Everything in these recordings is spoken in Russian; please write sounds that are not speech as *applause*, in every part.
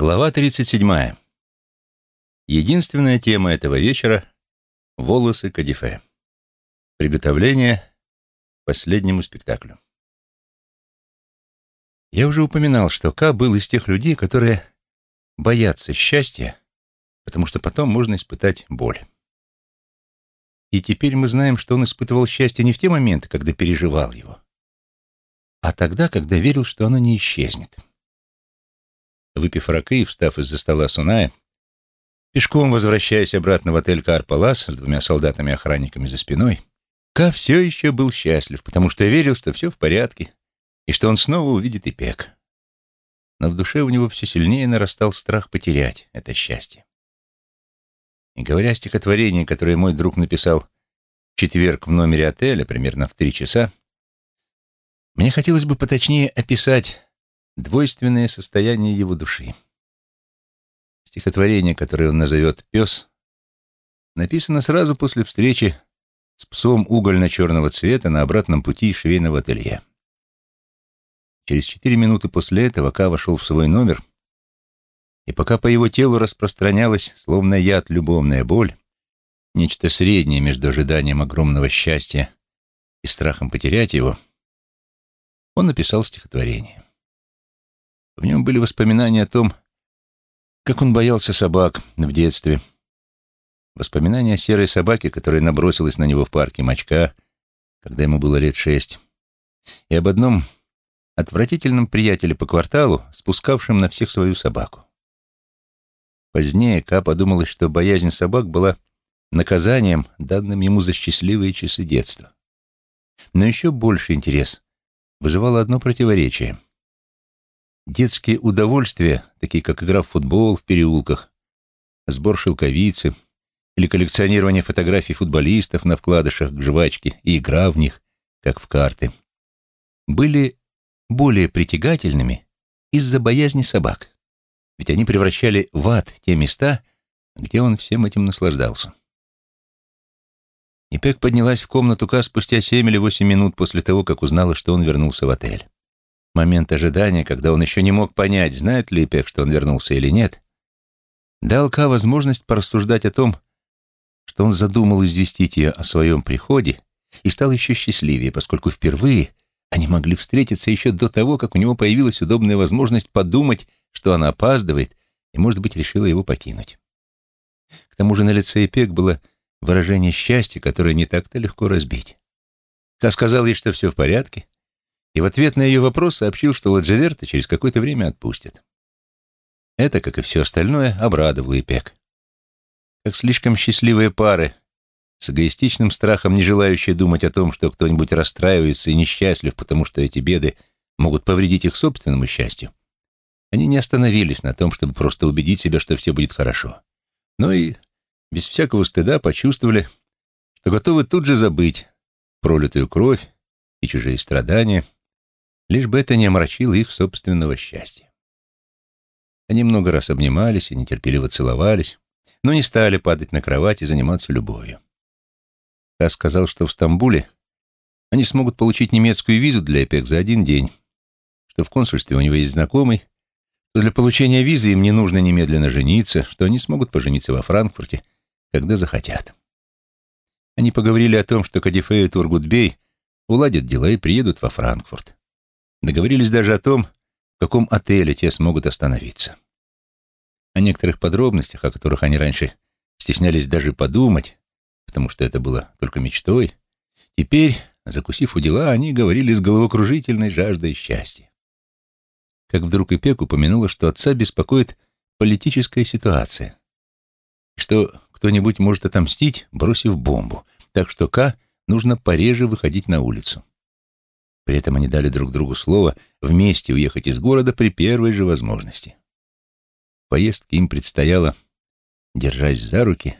Глава 37. Единственная тема этого вечера — волосы Кадифе. Приготовление к последнему спектаклю. Я уже упоминал, что Ка был из тех людей, которые боятся счастья, потому что потом можно испытать боль. И теперь мы знаем, что он испытывал счастье не в те моменты, когда переживал его, а тогда, когда верил, что оно не исчезнет. Выпив ракы и встав из-за стола Суная, пешком возвращаясь обратно в отель Карпалас с двумя солдатами-охранниками за спиной, Ка все еще был счастлив, потому что верил, что все в порядке и что он снова увидит Ипек. Но в душе у него все сильнее нарастал страх потерять это счастье. И говоря о стихотворении, которое мой друг написал в четверг в номере отеля, примерно в три часа, мне хотелось бы поточнее описать двойственное состояние его души. Стихотворение, которое он назовет «Пес», написано сразу после встречи с псом угольно-черного цвета на обратном пути из швейного ателье. Через четыре минуты после этого Ка вошел в свой номер, и пока по его телу распространялась, словно яд, любовная боль, нечто среднее между ожиданием огромного счастья и страхом потерять его, он написал стихотворение. В нем были воспоминания о том, как он боялся собак в детстве. Воспоминания о серой собаке, которая набросилась на него в парке Мачка, когда ему было лет шесть. И об одном отвратительном приятеле по кварталу, спускавшем на всех свою собаку. Позднее Ка подумалось, что боязнь собак была наказанием, данным ему за счастливые часы детства. Но еще больше интерес вызывало одно противоречие — Детские удовольствия, такие как игра в футбол в переулках, сбор шелковицы или коллекционирование фотографий футболистов на вкладышах к жвачке и игра в них, как в карты, были более притягательными из-за боязни собак, ведь они превращали в ад те места, где он всем этим наслаждался. И Пек поднялась в комнату Ка спустя семь или восемь минут после того, как узнала, что он вернулся в отель момент ожидания, когда он еще не мог понять, знает ли Пек, что он вернулся или нет, дал Ка возможность порассуждать о том, что он задумал известить ее о своем приходе и стал еще счастливее, поскольку впервые они могли встретиться еще до того, как у него появилась удобная возможность подумать, что она опаздывает и, может быть, решила его покинуть. К тому же на лице Эпек было выражение счастья, которое не так-то легко разбить. Ка сказал ей, что все в порядке, и в ответ на ее вопрос сообщил, что Ладжеверта через какое-то время отпустят. Это, как и все остальное, обрадовало Ипек. Как слишком счастливые пары, с эгоистичным страхом, не желающие думать о том, что кто-нибудь расстраивается и несчастлив, потому что эти беды могут повредить их собственному счастью, они не остановились на том, чтобы просто убедить себя, что все будет хорошо, но и без всякого стыда почувствовали, что готовы тут же забыть пролитую кровь и чужие страдания — лишь бы это не омрачило их собственного счастья. Они много раз обнимались и нетерпеливо целовались, но не стали падать на кровать и заниматься любовью. Кас сказал, что в Стамбуле они смогут получить немецкую визу для ЭПЕК за один день, что в консульстве у него есть знакомый, что для получения визы им не нужно немедленно жениться, что они смогут пожениться во Франкфурте, когда захотят. Они поговорили о том, что Кадифе и Тургутбей уладят дела и приедут во Франкфурт. Договорились даже о том, в каком отеле те смогут остановиться. О некоторых подробностях, о которых они раньше стеснялись даже подумать, потому что это было только мечтой, теперь, закусив у дела, они говорили с головокружительной жаждой счастья. Как вдруг Ипек упомянула, что отца беспокоит политическая ситуация, что кто-нибудь может отомстить, бросив бомбу, так что К нужно пореже выходить на улицу. При этом они дали друг другу слово вместе уехать из города при первой же возможности. Поездке им предстояло, держась за руки,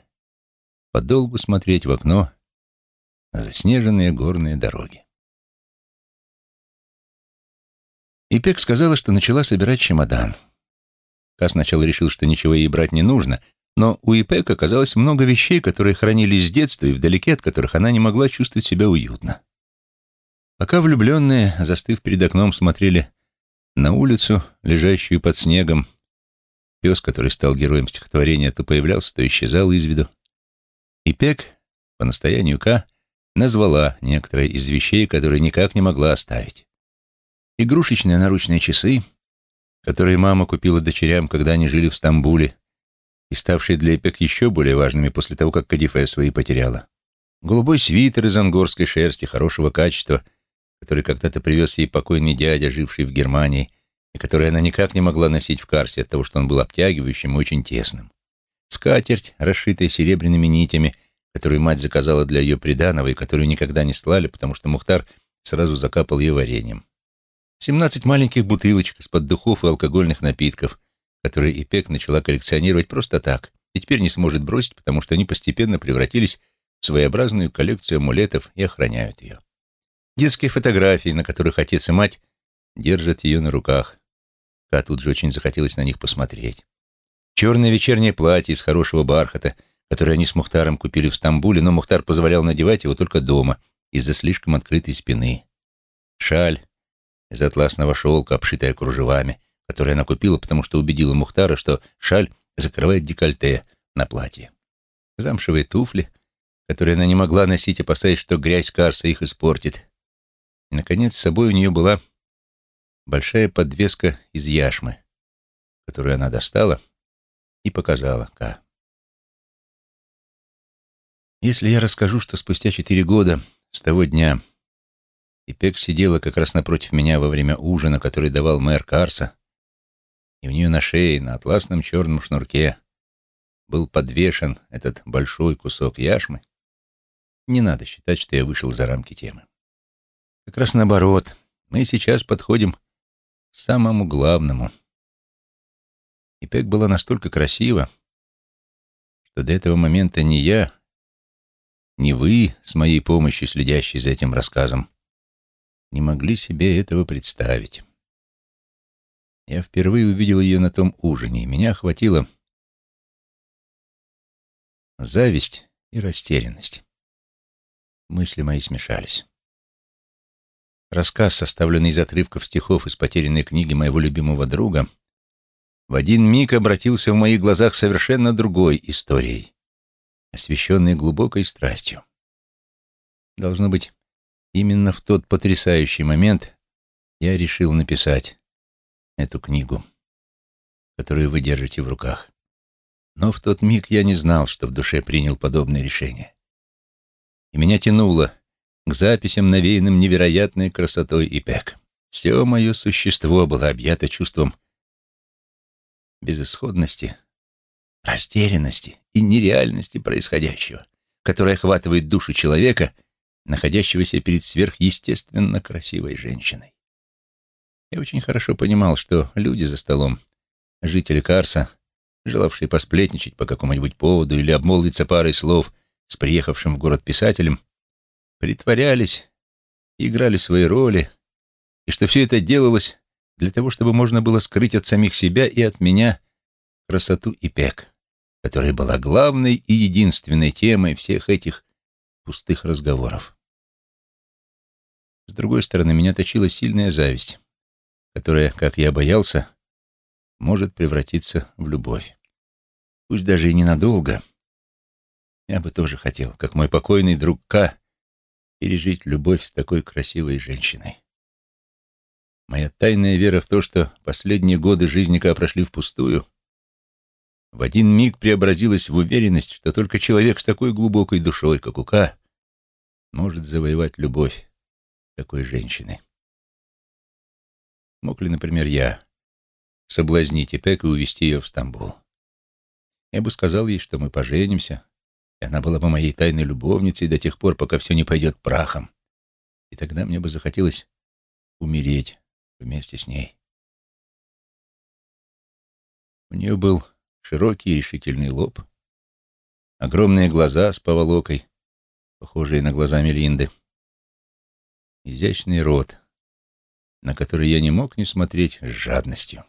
подолгу смотреть в окно на заснеженные горные дороги. Ипек сказала, что начала собирать чемодан. Ка сначала решил, что ничего ей брать не нужно, но у Ипек оказалось много вещей, которые хранились с детства и вдалеке от которых она не могла чувствовать себя уютно. Пока влюбленные, застыв перед окном, смотрели на улицу, лежащую под снегом, Пес, который стал героем стихотворения, то появлялся, то исчезал из виду. И Пек, по настоянию К, назвала некоторые из вещей, которые никак не могла оставить. Игрушечные наручные часы, которые мама купила дочерям, когда они жили в Стамбуле, и ставшие для Эпек еще более важными после того, как Кадифе свои потеряла. Голубой свитер из ангорской шерсти хорошего качества, который когда-то привез ей покойный дядя, живший в Германии, и который она никак не могла носить в Карсе от того, что он был обтягивающим и очень тесным. Скатерть, расшитая серебряными нитями, которую мать заказала для ее приданого и которую никогда не слали, потому что Мухтар сразу закапал ее вареньем. Семнадцать маленьких бутылочек из-под духов и алкогольных напитков, которые Ипек начала коллекционировать просто так, и теперь не сможет бросить, потому что они постепенно превратились в своеобразную коллекцию амулетов и охраняют ее. Детские фотографии, на которых отец и мать держат ее на руках. Ка тут же очень захотелось на них посмотреть. Черное вечернее платье из хорошего бархата, которое они с Мухтаром купили в Стамбуле, но Мухтар позволял надевать его только дома из-за слишком открытой спины. Шаль из атласного шелка, обшитая кружевами, которую она купила, потому что убедила Мухтара, что шаль закрывает декольте на платье. Замшевые туфли, которые она не могла носить, опасаясь, что грязь Карса их испортит. И, наконец, с собой у нее была большая подвеска из яшмы, которую она достала и показала Ка. Если я расскажу, что спустя четыре года с того дня Ипек сидела как раз напротив меня во время ужина, который давал мэр Карса, и у нее на шее, на атласном черном шнурке, был подвешен этот большой кусок яшмы, не надо считать, что я вышел за рамки темы. Как раз наоборот, мы сейчас подходим к самому главному. И Пек была настолько красива, что до этого момента ни я, ни вы, с моей помощью следящие за этим рассказом, не могли себе этого представить. Я впервые увидел ее на том ужине, и меня охватила зависть и растерянность. Мысли мои смешались. Рассказ, составленный из отрывков стихов из потерянной книги моего любимого друга, в один миг обратился в моих глазах совершенно другой историей, освещенной глубокой страстью. Должно быть, именно в тот потрясающий момент я решил написать эту книгу, которую вы держите в руках. Но в тот миг я не знал, что в душе принял подобное решение. И меня тянуло к записям, навеянным невероятной красотой и пек. Все мое существо было объято чувством безысходности, растерянности и нереальности происходящего, которое охватывает душу человека, находящегося перед сверхъестественно красивой женщиной. Я очень хорошо понимал, что люди за столом, жители Карса, желавшие посплетничать по какому-нибудь поводу или обмолвиться парой слов с приехавшим в город писателем, притворялись, играли свои роли, и что все это делалось для того, чтобы можно было скрыть от самих себя и от меня красоту и пек, которая была главной и единственной темой всех этих пустых разговоров. С другой стороны, меня точила сильная зависть которая, как я боялся, может превратиться в любовь. Пусть даже и ненадолго. Я бы тоже хотел, как мой покойный друг К, пережить любовь с такой красивой женщиной. Моя тайная вера в то, что последние годы жизни Ка прошли впустую, в один миг преобразилась в уверенность, что только человек с такой глубокой душой, как у Ка, может завоевать любовь такой женщины. Мог ли, например, я соблазнить Ипек и увезти ее в Стамбул? Я бы сказал ей, что мы поженимся, и она была бы моей тайной любовницей до тех пор, пока все не пойдет прахом. И тогда мне бы захотелось умереть вместе с ней. У нее был широкий решительный лоб, огромные глаза с поволокой, похожие на глаза Мелинды, изящный рот, на который я не мог не смотреть с жадностью.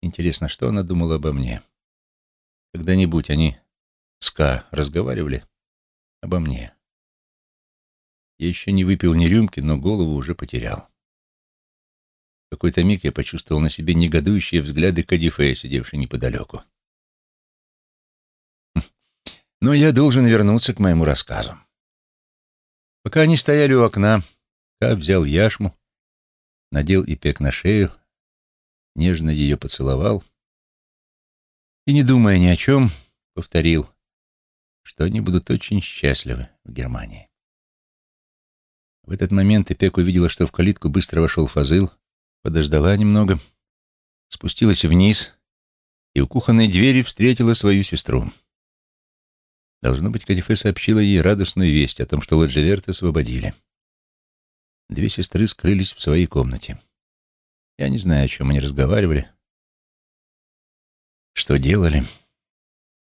Интересно, что она думала обо мне? Когда-нибудь они с Ка разговаривали обо мне. Я еще не выпил ни рюмки, но голову уже потерял. В какой-то миг я почувствовал на себе негодующие взгляды Кадифея, сидевшей неподалеку. *laughs* Но я должен вернуться к моему рассказу. Пока они стояли у окна, Ка взял яшму, надел ипек на шею, нежно ее поцеловал и, не думая ни о чем, повторил, что они будут очень счастливы в Германии. В этот момент Ипек увидела, что в калитку быстро вошел Фазыл, подождала немного, спустилась вниз и у кухонной двери встретила свою сестру. Должно быть, Кадифе сообщила ей радостную весть о том, что Ладжеверта освободили. Две сестры скрылись в своей комнате. Я не знаю, о чем они разговаривали, что делали.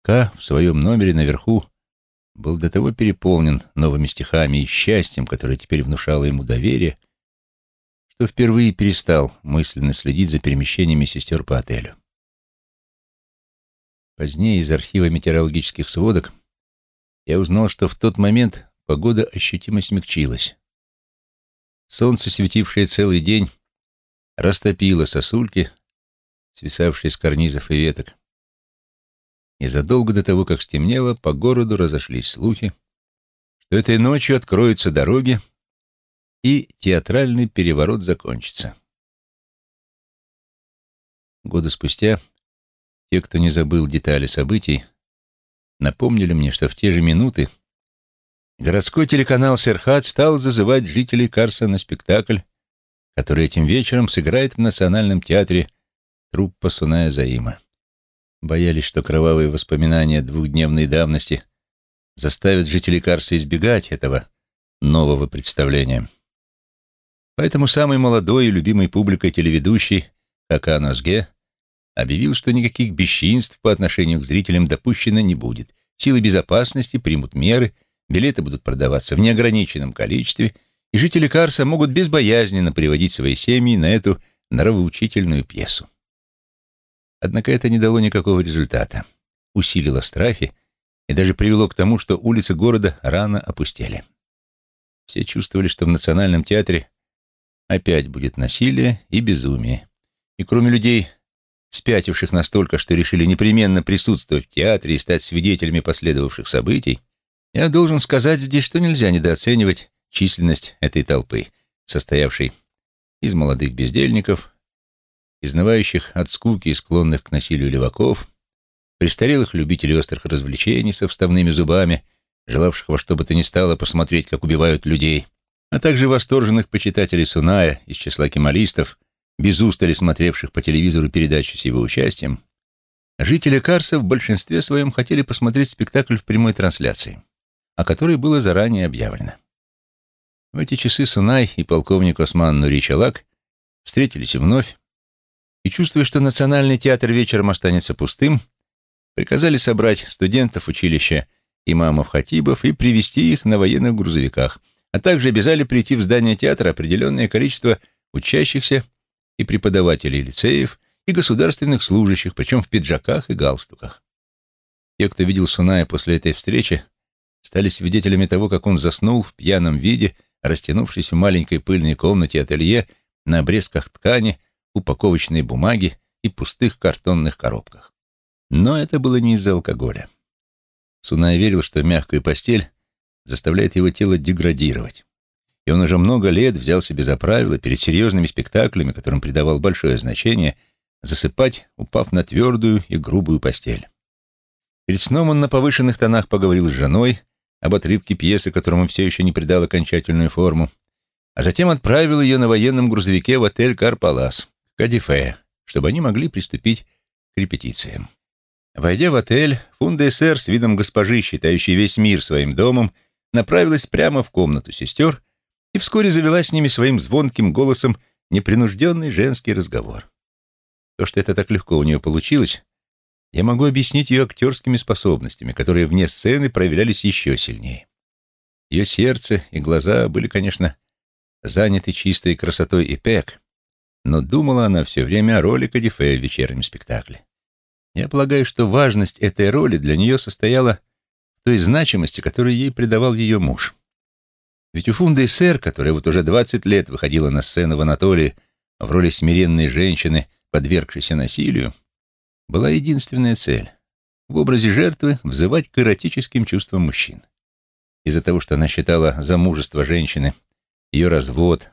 Ка в своем номере наверху был до того переполнен новыми стихами и счастьем, которое теперь внушало ему доверие, что впервые перестал мысленно следить за перемещениями сестер по отелю. Позднее из архива метеорологических сводок я узнал, что в тот момент погода ощутимо смягчилась. Солнце, светившее целый день, растопило сосульки, свисавшие с карнизов и веток, и задолго до того, как стемнело, по городу разошлись слухи, что этой ночью откроются дороги, и театральный переворот закончится. Годы спустя те, кто не забыл детали событий, напомнили мне, что в те же минуты городской телеканал «Серхат» стал зазывать жителей Карса на спектакль, который этим вечером сыграет в Национальном театре труппа Суная Заима боялись, что кровавые воспоминания двухдневной давности заставят жителей Карса избегать этого нового представления. Поэтому самый молодой и любимый публикой телеведущий Хаканосге объявил, что никаких бесчинств по отношению к зрителям допущено не будет. Силы безопасности примут меры, билеты будут продаваться в неограниченном количестве, и жители Карса могут безбоязненно приводить свои семьи на эту нравоучительную пьесу. Однако это не дало никакого результата, усилило страхи и даже привело к тому, что улицы города рано опустели. Все чувствовали, что в Национальном театре опять будет насилие и безумие. И кроме людей, спятивших настолько, что решили непременно присутствовать в театре и стать свидетелями последовавших событий, я должен сказать здесь, что нельзя недооценивать численность этой толпы, состоявшей из молодых бездельников, изнывающих от скуки и склонных к насилию леваков, престарелых любителей острых развлечений со вставными зубами, желавших во что бы то ни стало посмотреть, как убивают людей, а также восторженных почитателей Суная из числа кемалистов, без устали смотревших по телевизору передачи с его участием, жители Карса в большинстве своем хотели посмотреть спектакль в прямой трансляции, о которой было заранее объявлено. В эти часы Сунай и полковник Осман Нуричалак встретились вновь, и, чувствуя, что Национальный театр вечером останется пустым, приказали собрать студентов училища имамов-хатибов и привести их на военных грузовиках, а также обязали прийти в здание театра определенное количество учащихся и преподавателей лицеев и государственных служащих, причем в пиджаках и галстуках. Те, кто видел Суная после этой встречи, стали свидетелями того, как он заснул в пьяном виде, растянувшись в маленькой пыльной комнате ателье на обрезках ткани, упаковочной бумаги и пустых картонных коробках. Но это было не из-за алкоголя. Сунай верил, что мягкая постель заставляет его тело деградировать. И он уже много лет взял себе за правило перед серьезными спектаклями, которым придавал большое значение, засыпать, упав на твердую и грубую постель. Перед сном он на повышенных тонах поговорил с женой об отрывке пьесы, которому все еще не придал окончательную форму, а затем отправил ее на военном грузовике в отель «Карпалас», Кадифе, чтобы они могли приступить к репетициям. Войдя в отель, Фунда СР с видом госпожи, считающей весь мир своим домом, направилась прямо в комнату сестер и вскоре завела с ними своим звонким голосом непринужденный женский разговор. То, что это так легко у нее получилось, я могу объяснить ее актерскими способностями, которые вне сцены проявлялись еще сильнее. Ее сердце и глаза были, конечно, заняты чистой красотой и пек, но думала она все время о роли Кадифе в вечернем спектакле. Я полагаю, что важность этой роли для нее состояла в той значимости, которую ей придавал ее муж. Ведь у Фунды Сэр, которая вот уже 20 лет выходила на сцену в Анатолии в роли смиренной женщины, подвергшейся насилию, была единственная цель — в образе жертвы взывать к эротическим чувствам мужчин. Из-за того, что она считала замужество женщины, ее развод,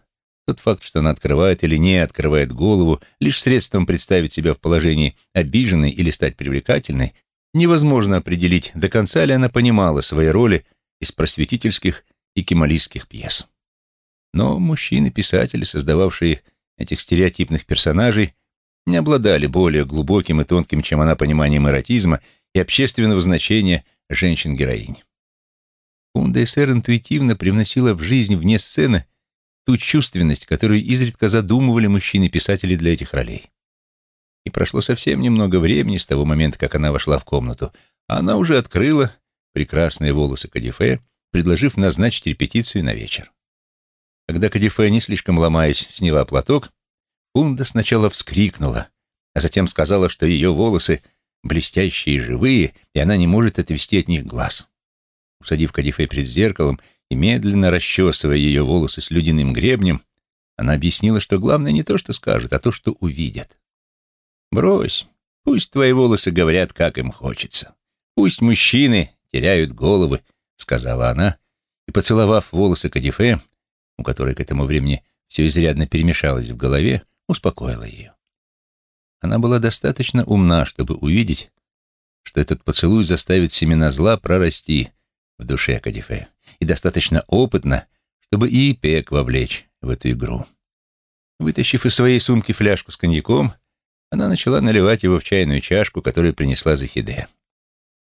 тот факт, что она открывает или не открывает голову, лишь средством представить себя в положении обиженной или стать привлекательной, невозможно определить, до конца ли она понимала свои роли из просветительских и кемалистских пьес. Но мужчины-писатели, создававшие этих стереотипных персонажей, не обладали более глубоким и тонким, чем она, пониманием эротизма и общественного значения женщин-героинь. СССР интуитивно привносила в жизнь вне сцены ту чувственность, которую изредка задумывали мужчины-писатели для этих ролей. И прошло совсем немного времени с того момента, как она вошла в комнату, а она уже открыла прекрасные волосы Кадифе, предложив назначить репетицию на вечер. Когда Кадифе, не слишком ломаясь, сняла платок, Фунда сначала вскрикнула, а затем сказала, что ее волосы блестящие и живые, и она не может отвести от них глаз. Усадив Кадифе перед зеркалом и медленно расчесывая ее волосы с людяным гребнем, она объяснила, что главное не то, что скажут, а то, что увидят. «Брось, пусть твои волосы говорят, как им хочется. Пусть мужчины теряют головы», — сказала она, и, поцеловав волосы Кадифе, у которой к этому времени все изрядно перемешалось в голове, успокоила ее. Она была достаточно умна, чтобы увидеть, что этот поцелуй заставит семена зла прорасти в душе Кадифе, и достаточно опытна, чтобы и Ипек вовлечь в эту игру. Вытащив из своей сумки фляжку с коньяком, она начала наливать его в чайную чашку, которую принесла Захиде.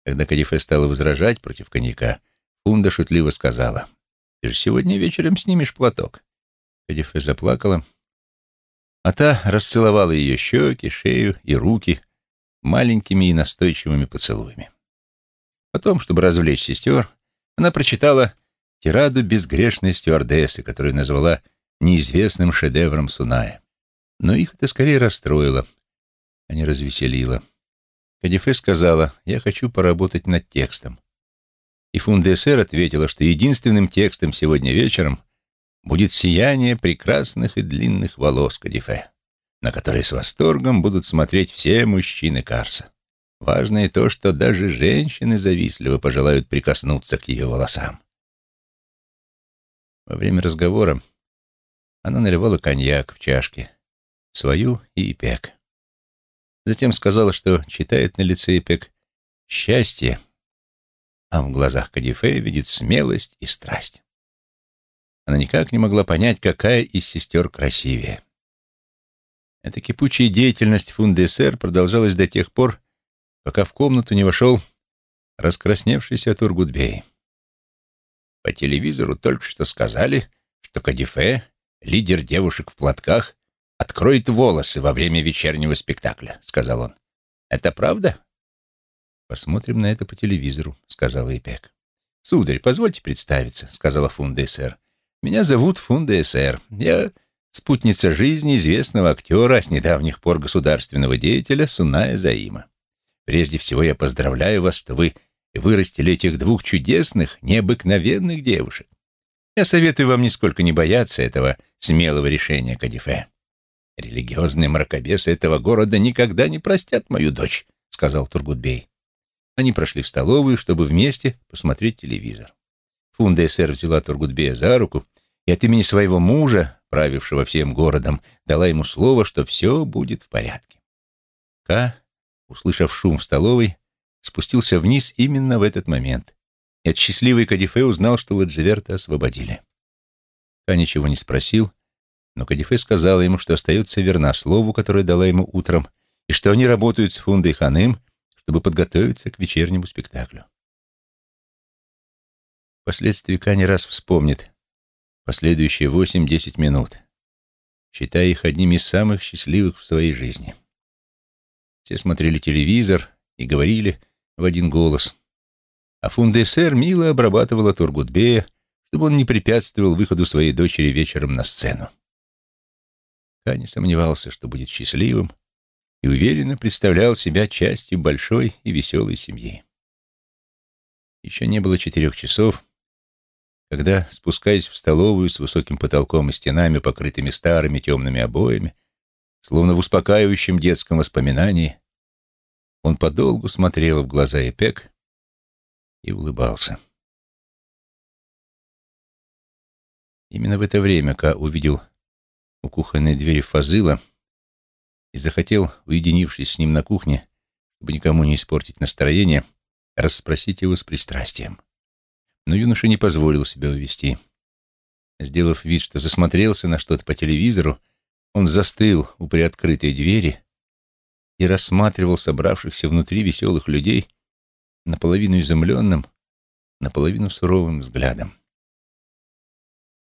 Когда Кадифе стала возражать против коньяка, Фунда шутливо сказала, «Ты же сегодня вечером снимешь платок». Кадифе заплакала, а та расцеловала ее щеки, шею и руки маленькими и настойчивыми поцелуями. Потом, чтобы развлечь сестер, она прочитала тираду безгрешной стюардессы, которую назвала неизвестным шедевром Суная. Но их это скорее расстроило, а не развеселило. Кадифе сказала, «Я хочу поработать над текстом». И Фундесер ответила, что единственным текстом сегодня вечером будет сияние прекрасных и длинных волос Кадифе, на которые с восторгом будут смотреть все мужчины Карса. Важно и то, что даже женщины завистливо пожелают прикоснуться к ее волосам. Во время разговора она наливала коньяк в чашке, свою и Ипек. Затем сказала, что читает на лице Ипек счастье, а в глазах Кадифе видит смелость и страсть. Она никак не могла понять, какая из сестер красивее. Эта кипучая деятельность Фундесер продолжалась до тех пор, пока в комнату не вошел раскрасневшийся Тургутбей. По телевизору только что сказали, что Кадифе, лидер девушек в платках, откроет волосы во время вечернего спектакля, сказал он. Это правда? Посмотрим на это по телевизору, сказала Ипек. Сударь, позвольте представиться, сказала Фунда СР. Меня зовут Фунда СР. Я спутница жизни известного актера, с недавних пор государственного деятеля Суная Заима. Прежде всего я поздравляю вас, что вы вырастили этих двух чудесных, необыкновенных девушек. Я советую вам нисколько не бояться этого смелого решения, Кадифе. Религиозные мракобесы этого города никогда не простят мою дочь, сказал Тургутбей. Они прошли в столовую, чтобы вместе посмотреть телевизор. Фунда СР взяла Тургутбея за руку и от имени своего мужа, правившего всем городом, дала ему слово, что все будет в порядке. Ка услышав шум в столовой, спустился вниз именно в этот момент и от счастливой Кадифе узнал, что Ладживерта освободили. Ка ничего не спросил, но Кадифе сказала ему, что остается верна слову, которое дала ему утром, и что они работают с Фундой Ханым, чтобы подготовиться к вечернему спектаклю. Впоследствии Ка не раз вспомнит последующие восемь-десять минут, считая их одними из самых счастливых в своей жизни. Все смотрели телевизор и говорили в один голос. А Фундесер мило обрабатывала Тургутбея, чтобы он не препятствовал выходу своей дочери вечером на сцену. Ка не сомневался, что будет счастливым, и уверенно представлял себя частью большой и веселой семьи. Еще не было четырех часов, когда, спускаясь в столовую с высоким потолком и стенами, покрытыми старыми темными обоями, Словно в успокаивающем детском воспоминании, он подолгу смотрел в глаза Эпек и улыбался. Именно в это время Ка увидел у кухонной двери Фазыла и захотел, уединившись с ним на кухне, чтобы никому не испортить настроение, расспросить его с пристрастием. Но юноша не позволил себя увести. Сделав вид, что засмотрелся на что-то по телевизору, он застыл у приоткрытой двери и рассматривал собравшихся внутри веселых людей наполовину изумленным, наполовину суровым взглядом.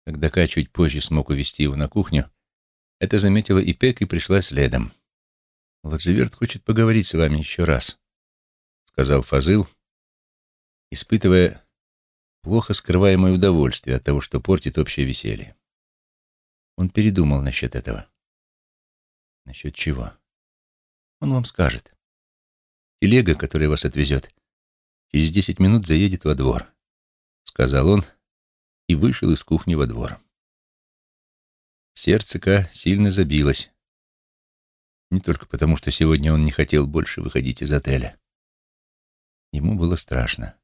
Когда Ка чуть позже смог увести его на кухню, это заметила и Пек и пришла следом. «Ладживерт хочет поговорить с вами еще раз», — сказал Фазыл, испытывая плохо скрываемое удовольствие от того, что портит общее веселье. Он передумал насчет этого. Насчет чего? Он вам скажет. Телега, которая вас отвезет, через десять минут заедет во двор, — сказал он и вышел из кухни во двор. Сердце Ка сильно забилось. Не только потому, что сегодня он не хотел больше выходить из отеля. Ему было страшно.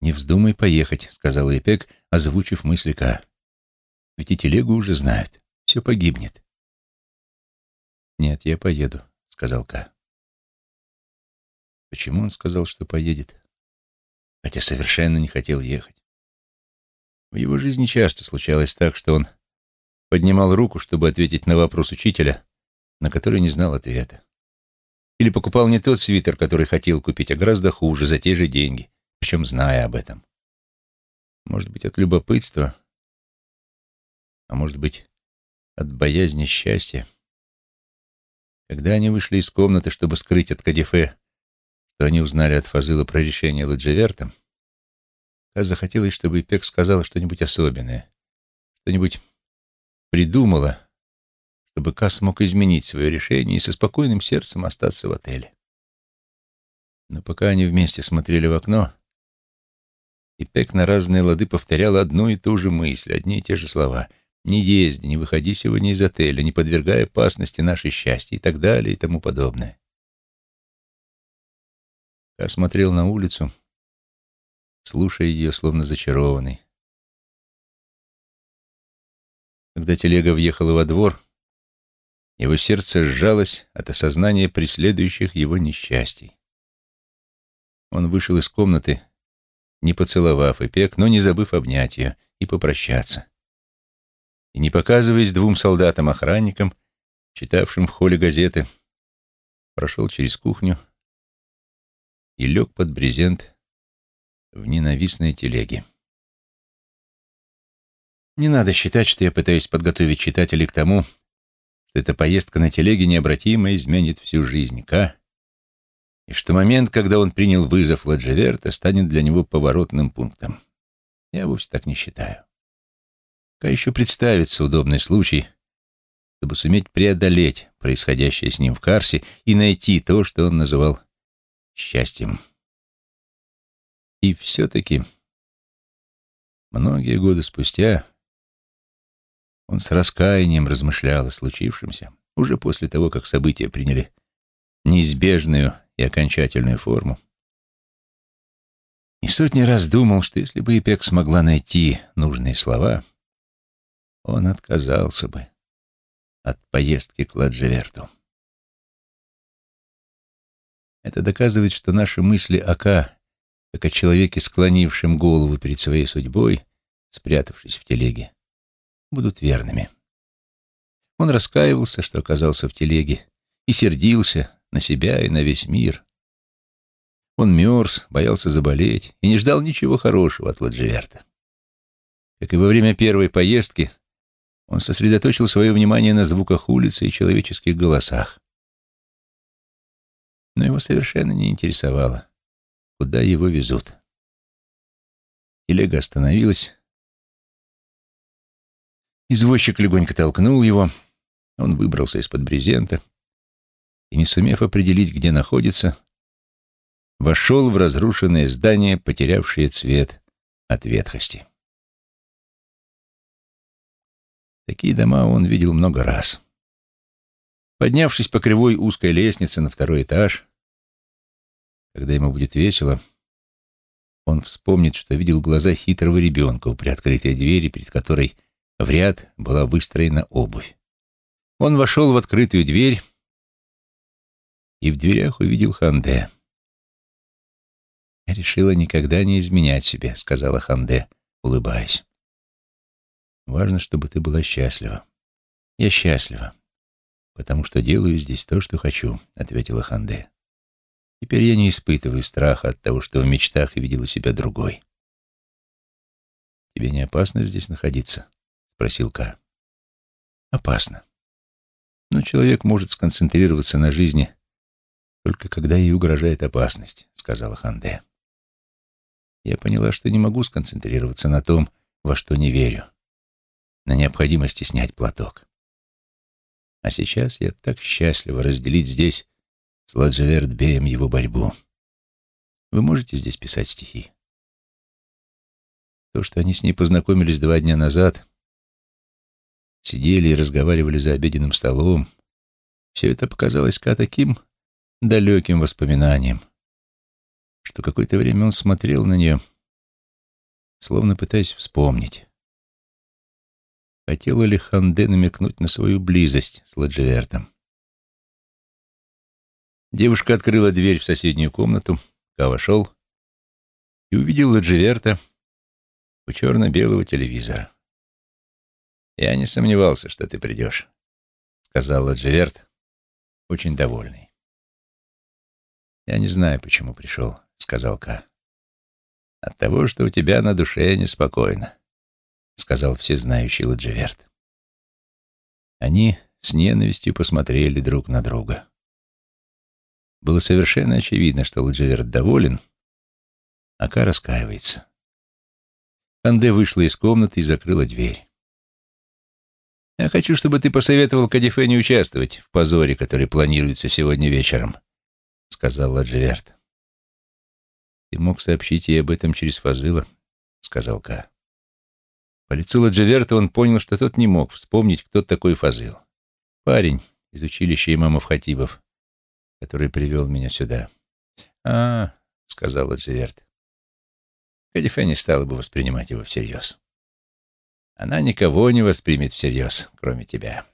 «Не вздумай поехать», — сказал Эпек, озвучив мысли Ка. «Ведь и телегу уже знают. Все погибнет». «Нет, я поеду», — сказал Ка. Почему он сказал, что поедет? Хотя совершенно не хотел ехать. В его жизни часто случалось так, что он поднимал руку, чтобы ответить на вопрос учителя, на который не знал ответа. Или покупал не тот свитер, который хотел купить, а гораздо хуже, за те же деньги, причем зная об этом. Может быть, от любопытства, а может быть, от боязни счастья. Когда они вышли из комнаты, чтобы скрыть от Кадифе, что они узнали от Фазыла про решение Ладжеверта, Ка захотелось, чтобы Ипек сказала что-нибудь особенное, что-нибудь придумала, чтобы Ка смог изменить свое решение и со спокойным сердцем остаться в отеле. Но пока они вместе смотрели в окно, Ипек на разные лады повторял одну и ту же мысль, одни и те же слова — не езди, не выходи сегодня из отеля, не подвергай опасности наше счастье и так далее и тому подобное. Я смотрел на улицу, слушая ее, словно зачарованный. Когда телега въехала во двор, его сердце сжалось от осознания преследующих его несчастий. Он вышел из комнаты, не поцеловав Эпек, но не забыв обнять ее и попрощаться и, не показываясь двум солдатам-охранникам, читавшим в холле газеты, прошел через кухню и лег под брезент в ненавистной телеге. Не надо считать, что я пытаюсь подготовить читателей к тому, что эта поездка на телеге необратимо изменит всю жизнь К, и что момент, когда он принял вызов Ладжеверта, станет для него поворотным пунктом. Я вовсе так не считаю. Пока еще представится удобный случай, чтобы суметь преодолеть происходящее с ним в Карсе и найти то, что он называл счастьем. И все-таки многие годы спустя он с раскаянием размышлял о случившемся, уже после того, как события приняли неизбежную и окончательную форму. И сотни раз думал, что если бы Ипек смогла найти нужные слова — он отказался бы от поездки к Ладжеверту. Это доказывает, что наши мысли о Ка, как о человеке, склонившем голову перед своей судьбой, спрятавшись в телеге, будут верными. Он раскаивался, что оказался в телеге, и сердился на себя и на весь мир. Он мерз, боялся заболеть и не ждал ничего хорошего от Ладжеверта. Как и во время первой поездки, он сосредоточил свое внимание на звуках улицы и человеческих голосах. Но его совершенно не интересовало, куда его везут. Телега остановилась. Извозчик легонько толкнул его. Он выбрался из-под брезента и, не сумев определить, где находится, вошел в разрушенное здание, потерявшее цвет от ветхости. Такие дома он видел много раз. Поднявшись по кривой узкой лестнице на второй этаж, когда ему будет весело, он вспомнит, что видел глаза хитрого ребенка у приоткрытой двери, перед которой в ряд была выстроена обувь. Он вошел в открытую дверь и в дверях увидел Ханде. «Я решила никогда не изменять себе», — сказала Ханде, улыбаясь. «Важно, чтобы ты была счастлива». «Я счастлива, потому что делаю здесь то, что хочу», — ответила Ханде. «Теперь я не испытываю страха от того, что в мечтах видела себя другой». «Тебе не опасно здесь находиться?» — спросил Ка. «Опасно. Но человек может сконцентрироваться на жизни только когда ей угрожает опасность», — сказала Ханде. Я поняла, что не могу сконцентрироваться на том, во что не верю, на необходимости снять платок. А сейчас я так счастлива разделить здесь с Ладжеверт Беем его борьбу. Вы можете здесь писать стихи? То, что они с ней познакомились два дня назад, сидели и разговаривали за обеденным столом, все это показалось Ка таким далеким воспоминанием, что какое-то время он смотрел на нее, словно пытаясь вспомнить. Хотела ли Ханде намекнуть на свою близость с Ладжевертом? Девушка открыла дверь в соседнюю комнату, Ка вошел и увидел Ладжеверта у черно-белого телевизора. «Я не сомневался, что ты придешь», — сказал Ладжеверт, очень довольный. «Я не знаю, почему пришел», — сказал Ка. «От того, что у тебя на душе неспокойно», — сказал всезнающий Ладжеверт. Они с ненавистью посмотрели друг на друга. Было совершенно очевидно, что Ладжеверт доволен, а Ка раскаивается. Канде вышла из комнаты и закрыла дверь. «Я хочу, чтобы ты посоветовал Кадифе не участвовать в позоре, который планируется сегодня вечером», — сказал Ладжеверт. «Ты мог сообщить ей об этом через Фазыла», — сказал Ка. По лицу Ладжеверта он понял, что тот не мог вспомнить, кто такой Фазыл. Парень из училища имамов Хатибов, который привел меня сюда. «А, — сказал Ладжеверт, — Кадифе не стала бы воспринимать его всерьез. Она никого не воспримет всерьез, кроме тебя.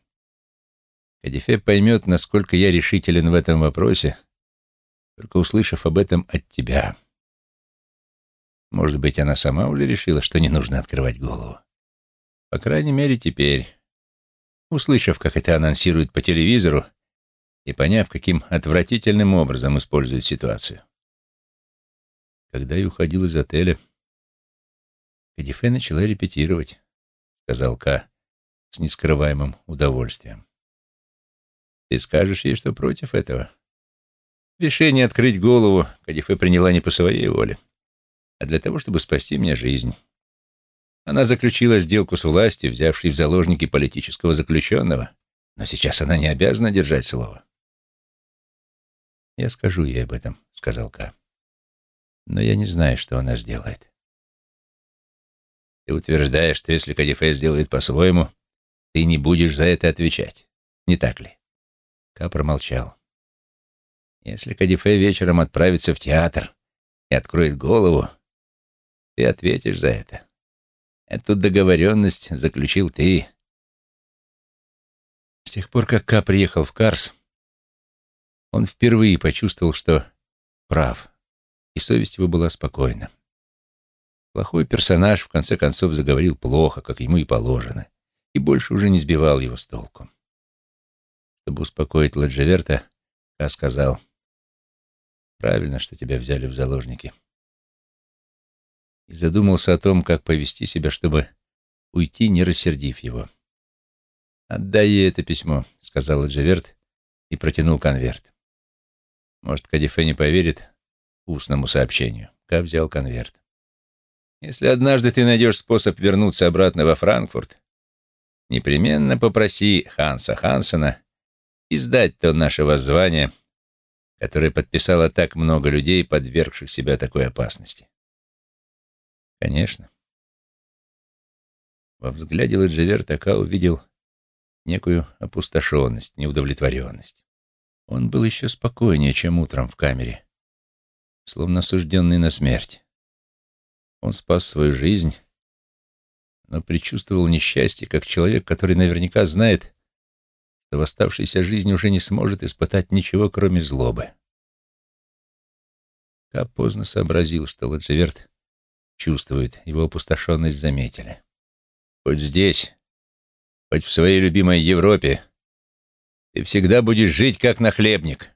Кадифе поймет, насколько я решителен в этом вопросе, только услышав об этом от тебя. Может быть, она сама уже решила, что не нужно открывать голову. По крайней мере, теперь, услышав, как это анонсируют по телевизору, и поняв, каким отвратительным образом используют ситуацию. Когда я уходил из отеля, Кадифе начала репетировать, сказал Ка с нескрываемым удовольствием. Ты скажешь ей, что против этого? Решение открыть голову Кадифе приняла не по своей воле а для того, чтобы спасти мне жизнь. Она заключила сделку с властью, взявшей в заложники политического заключенного, но сейчас она не обязана держать слово. «Я скажу ей об этом», — сказал Ка. «Но я не знаю, что она сделает». «Ты утверждаешь, что если Кадифе сделает по-своему, ты не будешь за это отвечать, не так ли?» Ка промолчал. «Если Кадифе вечером отправится в театр и откроет голову, ты ответишь за это. Эту договоренность заключил ты. С тех пор, как Ка приехал в Карс, он впервые почувствовал, что прав, и совесть его была спокойна. Плохой персонаж в конце концов заговорил плохо, как ему и положено, и больше уже не сбивал его с толку. Чтобы успокоить Ладжеверта, Ка сказал, «Правильно, что тебя взяли в заложники и задумался о том, как повести себя, чтобы уйти, не рассердив его. «Отдай ей это письмо», — сказал Джаверт и протянул конверт. Может, Кадифе не поверит устному сообщению. Ка взял конверт. «Если однажды ты найдешь способ вернуться обратно во Франкфурт, непременно попроси Ханса Хансона издать то наше воззвание, которое подписало так много людей, подвергших себя такой опасности. Конечно. Во взгляде Ладжевер Така увидел некую опустошенность, неудовлетворенность. Он был еще спокойнее, чем утром в камере, словно осужденный на смерть. Он спас свою жизнь, но предчувствовал несчастье, как человек, который наверняка знает, что в оставшейся жизни уже не сможет испытать ничего, кроме злобы. Кап поздно сообразил, что Ладжеверт чувствует, его опустошенность заметили. «Хоть здесь, хоть в своей любимой Европе, ты всегда будешь жить как нахлебник,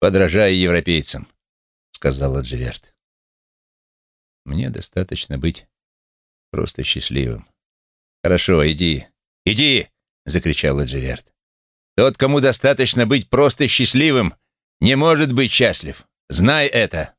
подражая европейцам», — сказал Ладжеверт. «Мне достаточно быть просто счастливым». «Хорошо, иди, иди!» — закричал Ладжеверт. «Тот, кому достаточно быть просто счастливым, не может быть счастлив. Знай это!»